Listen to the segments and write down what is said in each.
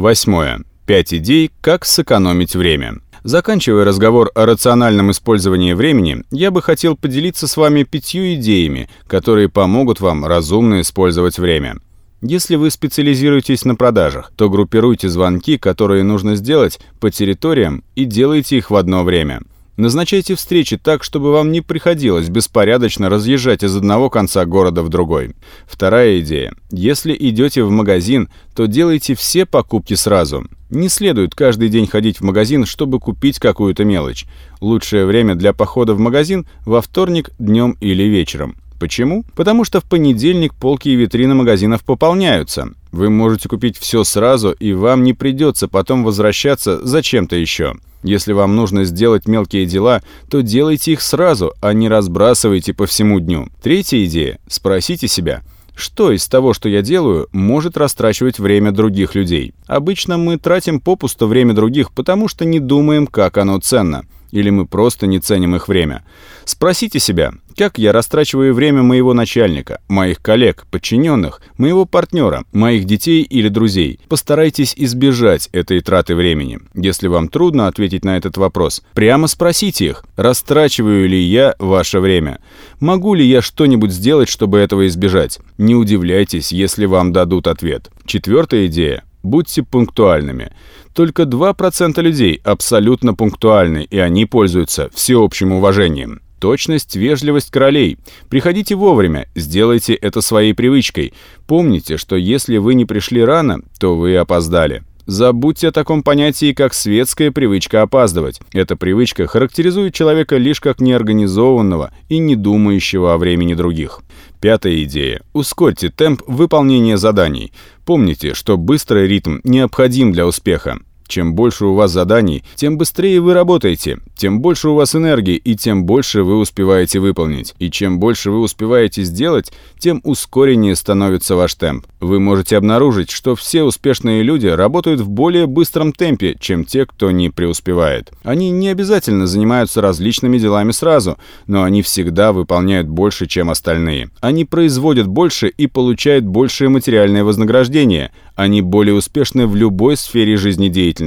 Восьмое. Пять идей, как сэкономить время. Заканчивая разговор о рациональном использовании времени, я бы хотел поделиться с вами пятью идеями, которые помогут вам разумно использовать время. Если вы специализируетесь на продажах, то группируйте звонки, которые нужно сделать, по территориям и делайте их в одно время. Назначайте встречи так, чтобы вам не приходилось беспорядочно разъезжать из одного конца города в другой. Вторая идея. Если идете в магазин, то делайте все покупки сразу. Не следует каждый день ходить в магазин, чтобы купить какую-то мелочь. Лучшее время для похода в магазин – во вторник днем или вечером. Почему? Потому что в понедельник полки и витрины магазинов пополняются. Вы можете купить все сразу, и вам не придется потом возвращаться за чем-то еще. Если вам нужно сделать мелкие дела, то делайте их сразу, а не разбрасывайте по всему дню. Третья идея. Спросите себя, что из того, что я делаю, может растрачивать время других людей? Обычно мы тратим попусто время других, потому что не думаем, как оно ценно или мы просто не ценим их время. Спросите себя, как я растрачиваю время моего начальника, моих коллег, подчиненных, моего партнера, моих детей или друзей. Постарайтесь избежать этой траты времени. Если вам трудно ответить на этот вопрос, прямо спросите их, растрачиваю ли я ваше время. Могу ли я что-нибудь сделать, чтобы этого избежать? Не удивляйтесь, если вам дадут ответ. Четвертая идея. Будьте пунктуальными. Только 2% людей абсолютно пунктуальны, и они пользуются всеобщим уважением. Точность, вежливость королей. Приходите вовремя, сделайте это своей привычкой. Помните, что если вы не пришли рано, то вы опоздали. Забудьте о таком понятии, как светская привычка опаздывать. Эта привычка характеризует человека лишь как неорганизованного и не думающего о времени других. Пятая идея. Ускорьте темп выполнения заданий. Помните, что быстрый ритм необходим для успеха. Чем больше у вас заданий, тем быстрее вы работаете, тем больше у вас энергии и тем больше вы успеваете выполнить. И чем больше вы успеваете сделать, тем ускореннее становится ваш темп. Вы можете обнаружить, что все успешные люди работают в более быстром темпе, чем те, кто не преуспевает. Они не обязательно занимаются различными делами сразу, но они всегда выполняют больше, чем остальные. Они производят больше и получают большее материальное вознаграждение. Они более успешны в любой сфере жизнедеятельности.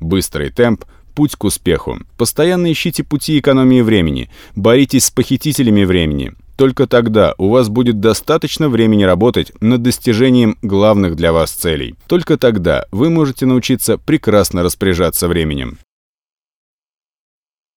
Быстрый темп – путь к успеху. Постоянно ищите пути экономии времени. Боритесь с похитителями времени. Только тогда у вас будет достаточно времени работать над достижением главных для вас целей. Только тогда вы можете научиться прекрасно распоряжаться временем.